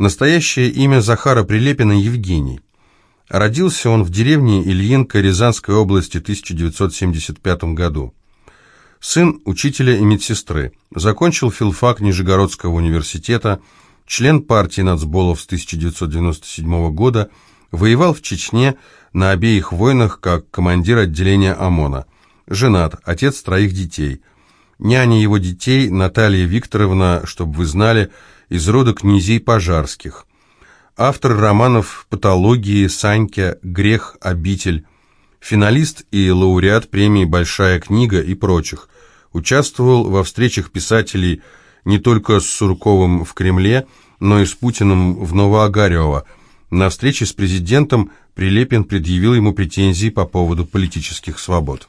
Настоящее имя Захара Прилепина Евгений. Родился он в деревне Ильинка Рязанской области в 1975 году. Сын учителя и медсестры. Закончил филфак Нижегородского университета, член партии нацболов с 1997 года, воевал в Чечне на обеих войнах как командир отделения ОМОНа. Женат, отец троих детей. Няня его детей Наталья Викторовна, чтобы вы знали, из рода князей Пожарских. Автор романов «Патологии», «Санька», «Грех», «Обитель», финалист и лауреат премии «Большая книга» и прочих. Участвовал во встречах писателей не только с Сурковым в Кремле, но и с Путиным в Новоогарево. На встрече с президентом Прилепин предъявил ему претензии по поводу политических свобод.